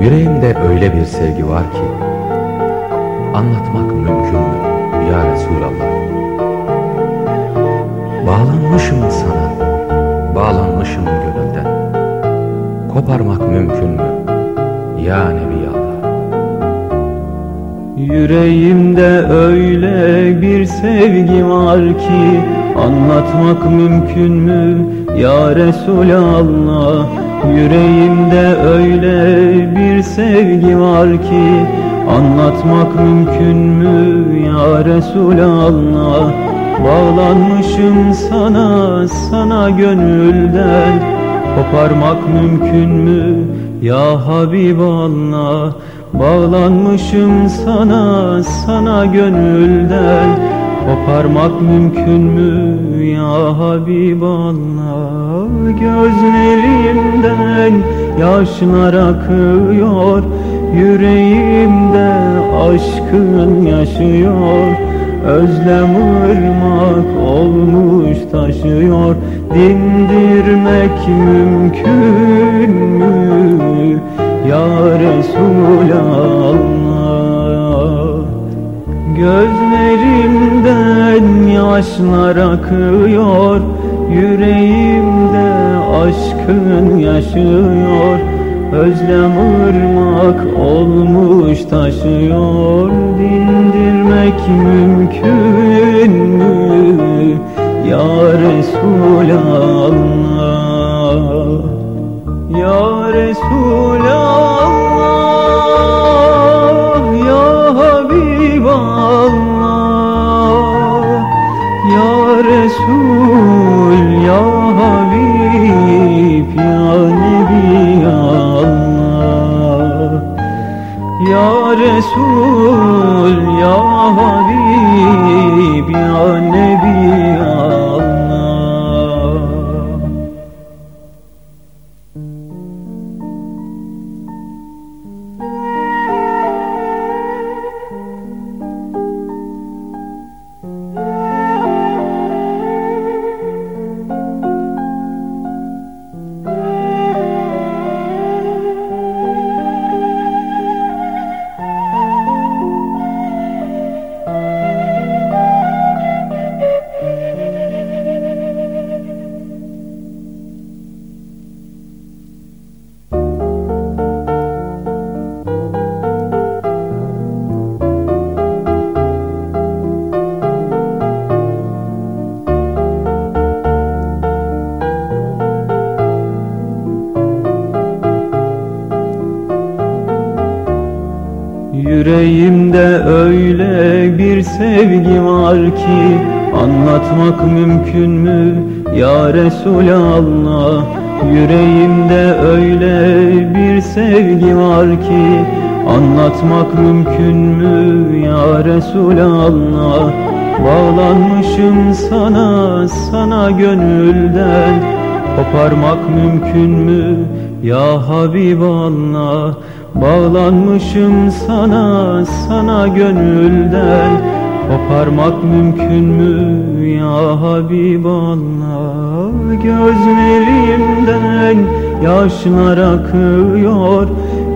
Yüreğimde öyle bir sevgi var ki Anlatmak mümkün mü ya Resulallah. Bağlanmışım sana Bağlanmışım gönülden. Koparmak mümkün mü ya Nebiallah Yüreğimde öyle bir sevgi var ki Anlatmak mümkün mü ya Resulallah? Yüreğimde öyle bir sevgi var ki Anlatmak mümkün mü ya Resulallah? Bağlanmışım sana, sana gönülden. Koparmak mümkün mü ya Habiballah? Bağlanmışım sana, sana gönülden Koparmak mümkün mü ya Habiballah Gözlerimden yaşlar akıyor Yüreğimde aşkın yaşıyor. Özlem ırmak olmuş taşıyor. Dindirmek mümkün mü ya Resulallah? Gözlerimden yaşlar akıyor Yüreğimde aşkın yaşıyor. Özlem ırmak olmuş taşıyor. Dindirmek mümkün mü? Ya Resulallah Ya Resulallah Resul Ya Habib Ya Nebi Allah Ya Resul Ya Habib Ya Nebi Allah Yüreğimde öyle bir sevgi var ki Anlatmak mümkün mü ya Resulallah? Yüreğimde öyle bir sevgi var ki Anlatmak mümkün mü ya Resulallah? Bağlanmışım sana, sana gönülden. Koparmak mümkün mü ya Habiballah Bağlanmışım sana, sana gönülden. Koparmak mümkün mü ya Habiballah? Gözlerimden yaşlar akıyor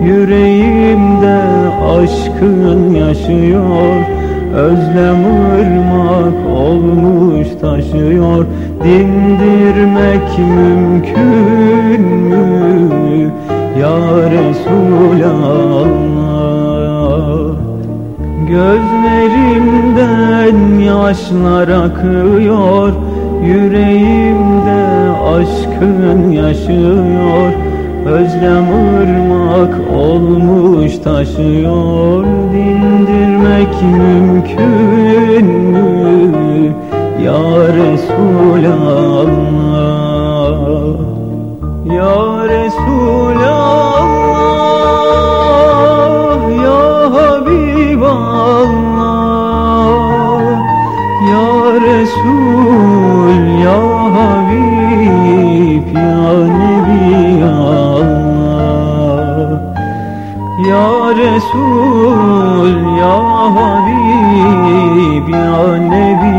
Yüreğimde aşkın yaşıyor. Özlem ırmak olmuş taşıyor. Dindirmek mümkün mü ya Resulallah Gözlerimden yaşlar akıyor Yüreğimde aşkın yaşıyor. Özlem ırmak olmuş taşıyor. Dindirmek mümkün mü? Ya Resulallah Resul Ya Habib Ya Nebi Allah Ya Resul Ya Habib Ya Nebi